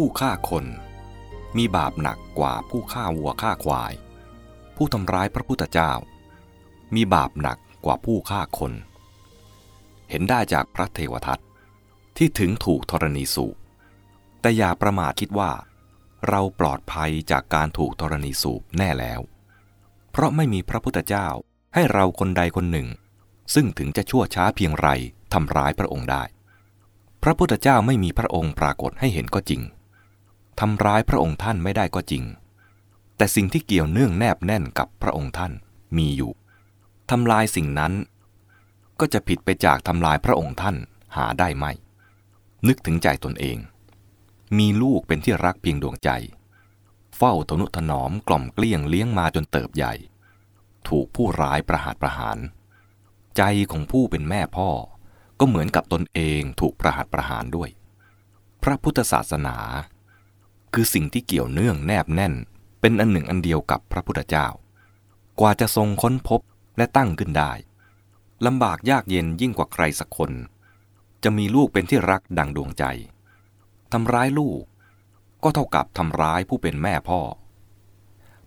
ผู้ฆ่าคน มีบาปหนักกว่าผู้ฆ่าวัวฆ่าควาย ผู้ทำร้ายพระพุทธเจ้า มีบาปหนักกว่าผู้ฆ่าคน เห็นได้จากพระเทวทัตที่ถึงถูกธรณีสูบแต่อย่าประมาทคิดว่า เราปลอดภัยจากการถูกธรณีสูบแน่แล้ว เพราะไม่มีพระพุทธเจ้าให้เราคนใดคนหนึ่ง ซึ่งถึงจะชั่วช้าเพียงไรทำร้ายพระองค์ได้ พระพุทธเจ้าไม่มีพระองค์ปรากฏให้เห็นก็จริง ทำร้ายพระองค์ท่านไม่ได้ก็จริง แต่สิ่งที่เกี่ยวเนื่องแนบแน่นกับพระองค์ท่านมีอยู่ทำลายสิ่งนั้น ก็จะผิดไปจากทำลายพระองค์ท่านหาได้ไหม นึกถึงใจตนเอง มีลูกเป็นที่รักเพียงดวงใจ เฝ้าทนุถนอมกล่อมเกลี้ยงเลี้ยงมาจนเติบใหญ่ ถูกผู้ร้ายประหารประหาร ใจของผู้เป็นแม่พ่อก็เหมือนกับตนเองถูกประหารประหารด้วย พระพุทธศาสนา คือสิ่งที่เกี่ยวเนื่องแนบแน่น เป็นอันหนึ่งอันเดียวกับพระพุทธเจ้า กว่าจะทรงค้นพบและตั้งขึ้นได้ลำบากยากเย็นยิ่งกว่าใครสักคน จะมีลูกเป็นที่รักดังดวงใจทำร้ายลูก ก็เท่ากับทำร้ายผู้เป็นแม่พ่อ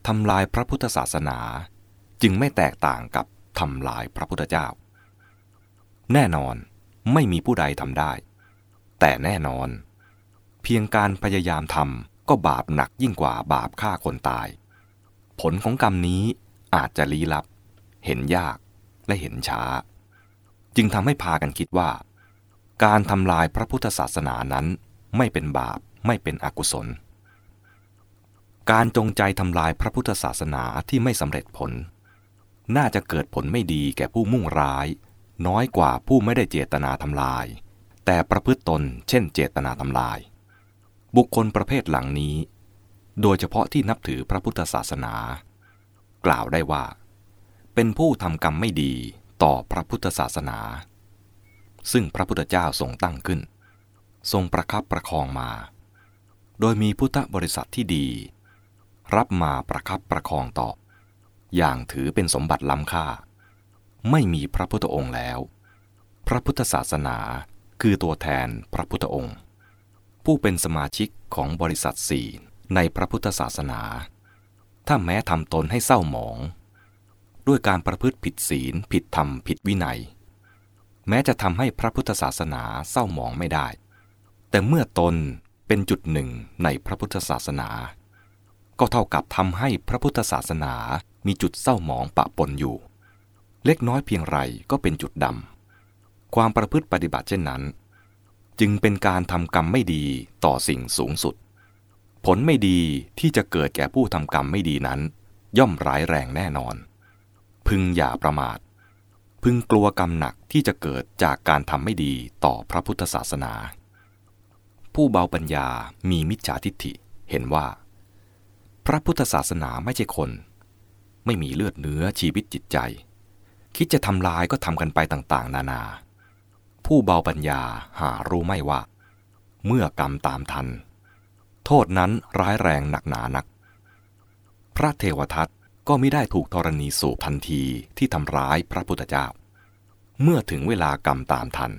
ทำลายพระพุทธศาสนา จึงไม่แตกต่างกับทำลายพระพุทธเจ้า แน่นอนไม่มีผู้ใดทำได้ แต่แน่นอน เพียงการพยายามทำก็บาปหนักยิ่งกว่าบาปฆ่าคนตาย ผลของกรรมนี้อาจจะลี้ลับ เห็นยากและเห็นช้า จึงทำให้พากันคิดว่า การทำลายพระพุทธศาสนานั้นไม่เป็นบาปไม่เป็นอกุศล การจงใจทำลายพระพุทธศาสนาที่ไม่สำเร็จผล น่าจะเกิดผลไม่ดีแก่ผู้มุ่งร้าย น้อยกว่าผู้ไม่ได้เจตนาทำลาย แต่ประพฤติตนเช่นเจตนาทำลาย บุคคลประเภทหลังนี้ โดยเฉพาะที่นับถือพระพุทธศาสนา กล่าวได้ว่า เป็นผู้ทำกรรมไม่ดีต่อพระพุทธศาสนา ซึ่งพระพุทธเจ้าทรงตั้งขึ้น ทรงประคับประคองมา โดยมีพุทธบริษัทที่ดี รับมาประคับประคองต่อ อย่างถือเป็นสมบัติล้ำค่า ไม่มีพระพุทธองค์แล้ว พระพุทธศาสนาคือตัวแทนพระพุทธองค์ ผู้เป็นสมาชิกของบริษัทสี่ในพระพุทธศาสนา ถ้าแม้ทำตนให้เศร้าหมอง ด้วยการประพฤติผิดศีล ผิดธรรม ผิดวินัย แม้จะทำให้พระพุทธศาสนาเศร้าหมองไม่ได้ แต่เมื่อตนเป็นจุดหนึ่งในพระพุทธศาสนา ก็เท่ากับทำให้พระพุทธศาสนามีจุดเศร้าหมองปะปนอยู่ เล็กน้อยเพียงไรก็เป็นจุดดำความประพฤติปฏิบัติเช่นนั้น จึงเป็นการทำกรรมไม่ดีต่อสิ่งสูงสุด ผลไม่ดีที่จะเกิดแก่ผู้ทำกรรมไม่ดีนั้น ย่อมร้ายแรงแน่นอน พึงอย่าประมาท พึงกลัวกรรมหนักที่จะเกิดจากการทำไม่ดีต่อพระพุทธศาสนา ผู้เบาปัญญามีมิจฉาทิฏฐิเห็นว่า พระพุทธศาสนาไม่ใช่คน ไม่มีเลือดเนื้อชีวิตจิตใจ คิดจะทำลายก็ทำกันไปต่างๆ นานา ผู้เบาปัญญาหารู้ไม่ว่า เมื่อกรรมตามทัน โทษนั้นร้ายแรงหนักหนานัก พระเทวทัตก็ไม่ได้ถูกธรณีสูบทันทีที่ทำร้ายพระพุทธเจ้า เมื่อถึงเวลากรรมตามทัน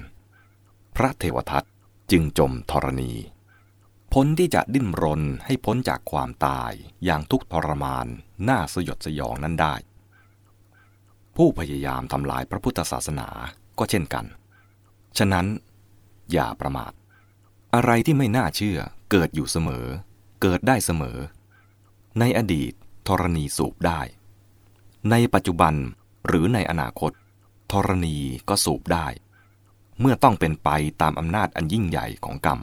พระเทวทัตจึงจมธรณี พ้นที่จะดิ้นรนให้พ้นจากความตายอย่างทุกทรมานน่าสยดสยองนั้นได้ ผู้พยายามทำลายพระพุทธศาสนาก็เช่นกัน ฉะนั้น อย่าประมาท อะไรที่ไม่น่าเชื่อเกิดอยู่เสมอ เกิดได้เสมอ ในอดีตธรณีสูบได้ ในปัจจุบันหรือในอนาคตธรณีก็สูบได้ เมื่อต้องเป็นไปตามอำนาจอันยิ่งใหญ่ของกรรม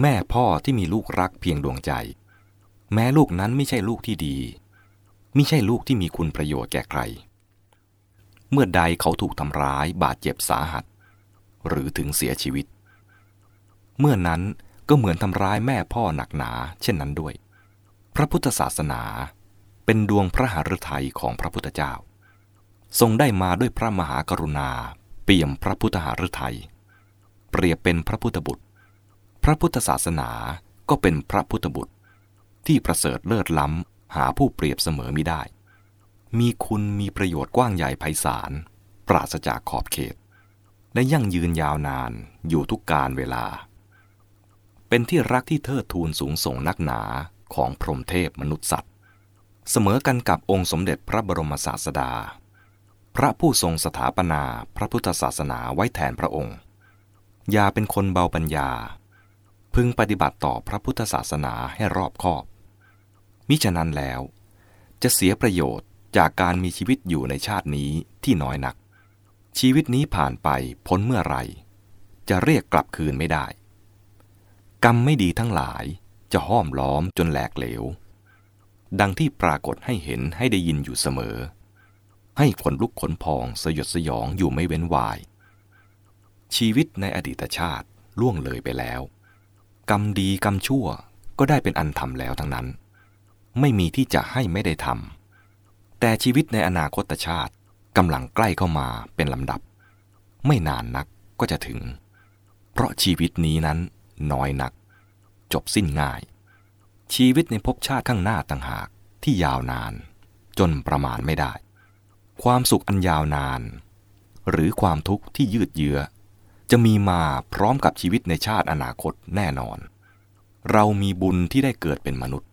แม่พ่อที่มีลูกรักเพียงดวงใจ แม้ลูกนั้นไม่ใช่ลูกที่ดี ไม่ใช่ลูกที่มีคุณประโยชน์แก่ใคร เมื่อใดเขาถูกทำร้ายบาดเจ็บสาหัส หรือถึงเสียชีวิต เมื่อนั้นก็เหมือนทำร้ายแม่พ่อหนักหนา เช่นนั้นด้วย พระพุทธศาสนาเป็นดวงพระหฤทัยของพระพุทธเจ้า ทรงได้มาด้วยพระมหากรุณา เปี่ยมพระพุทธหฤทัยเปรียบเป็นพระพุทธบุตร พระพุทธศาสนาก็เป็นพระพุทธบุตร ที่ประเสริฐเลิศล้ำหาผู้เปรียบเสมอไม่ได้ มีคุณมีประโยชน์กว้างใหญ่ไพศาล ปราศจากขอบเขต และยั่งยืนยาวนานอยู่ทุกการเวลา เป็นที่รักที่เทิดทูนสูงส่งนักหนาของพรหมเทพมนุษย์สัตว์ เสมอกันกับองค์สมเด็จพระบรมศาสดา พระผู้ทรงสถาปนาพระพุทธศาสนาไว้แทนพระองค์ อย่าเป็นคนเบาปัญญา พึงปฏิบัติต่อพระพุทธศาสนาให้รอบคอบ มิฉะนั้นแล้ว จะเสียประโยชน์ จากการมีชีวิตอยู่ในชาตินี้ที่น้อยนัก ชีวิตนี้ผ่านไปพ้นเมื่อไรจะเรียกกลับคืนไม่ได้ กรรมไม่ดีทั้งหลายจะห้อมล้อมจนแหลกเหลว ดังที่ปรากฏให้เห็นให้ได้ยินอยู่เสมอ ให้ขนลุกขนพองสยดสยองอยู่ไม่เว้นวาย ชีวิตในอดีตชาติล่วงเลยไปแล้ว กรรมดีกรรมชั่วก็ได้เป็นอันทำแล้วทั้งนั้น ไม่มีที่จะให้ไม่ได้ทำ แต่ชีวิตในอนาคตชาติกำลังใกล้เข้ามาเป็นลำดับ ไม่นานนักก็จะถึง เพราะชีวิตนี้นั้นน้อยนัก จบสิ้นง่าย ชีวิตในภพชาติข้างหน้าต่างหากที่ยาวนาน จนประมาณไม่ได้ ความสุขอันยาวนาน หรือความทุกข์ที่ยืดเยื้อ จะมีมาพร้อมกับชีวิตในชาติอนาคตแน่นอน เรามีบุญที่ได้เกิดเป็นมนุษย์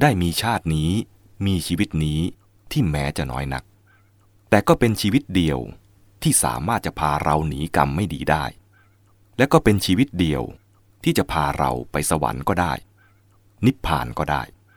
ได้มีชาตินี้มีชีวิตนี้ ที่แม้จะน้อยนัก แต่ก็เป็นชีวิตเดียวที่สามารถจะพาเราหนีกรรมไม่ดีได้ และก็เป็นชีวิตเดียวที่จะพาเราไปสวรรค์ก็ได้ นิพพานก็ได้